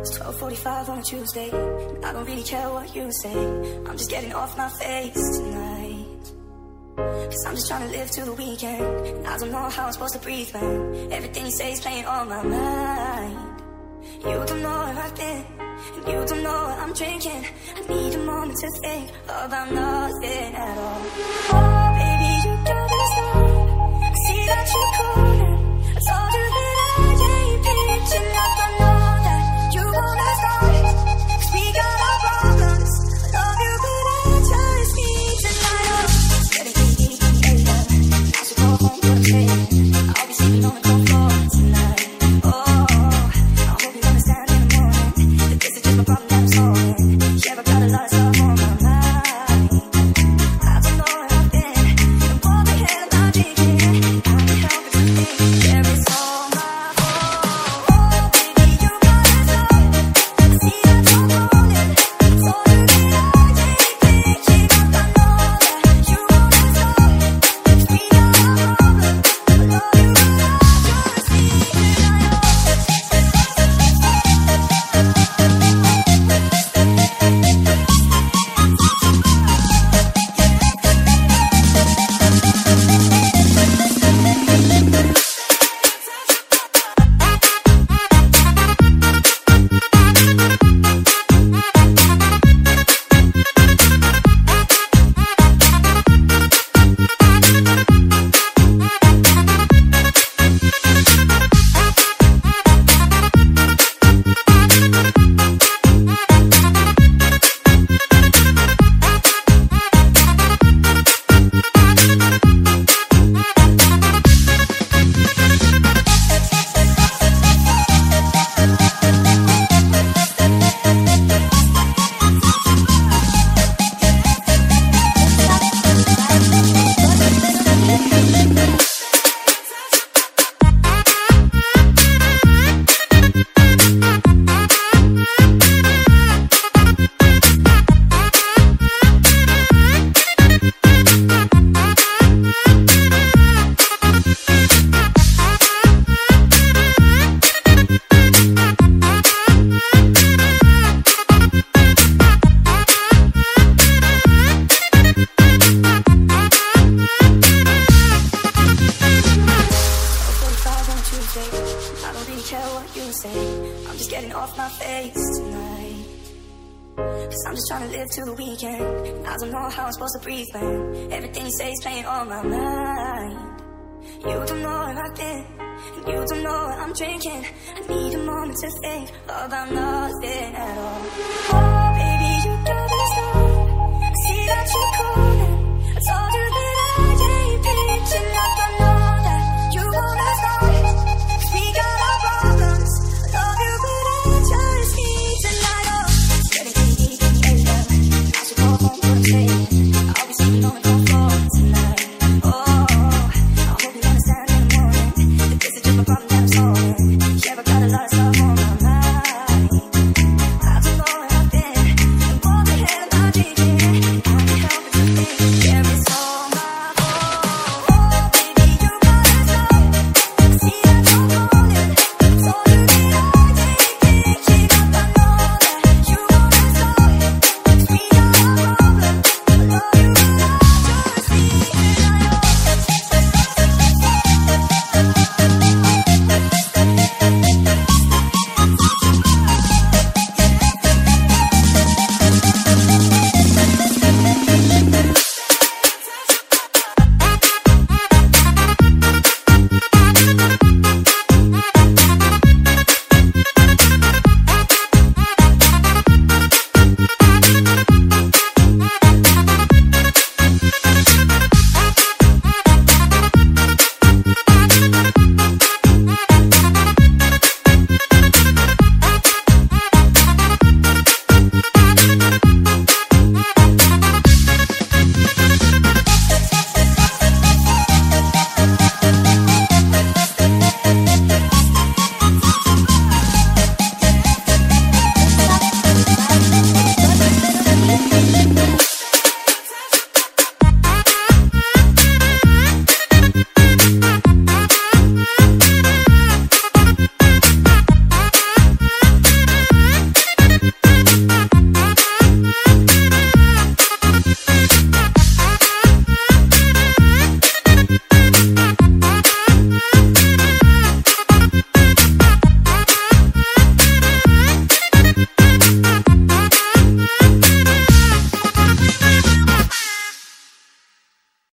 It's 12:45 on a Tuesday. And I don't really care what you say. I'm just getting off my face tonight. Cause I'm just trying to live to the weekend. And I don't know how I'm supposed to breathe, man. Everything you say is playing on my mind. You don't know where I've been. And you don't know what I'm drinking. I need a moment to think about nothing at all. Oh, I don't really care what you say. I'm just getting off my face tonight. Cause I'm just trying to live to the weekend. I don't know how I'm supposed to breathe, man. Everything you say is playing on my mind. You don't know where I've been. And you don't know what I'm drinking. I need a moment to think about nothing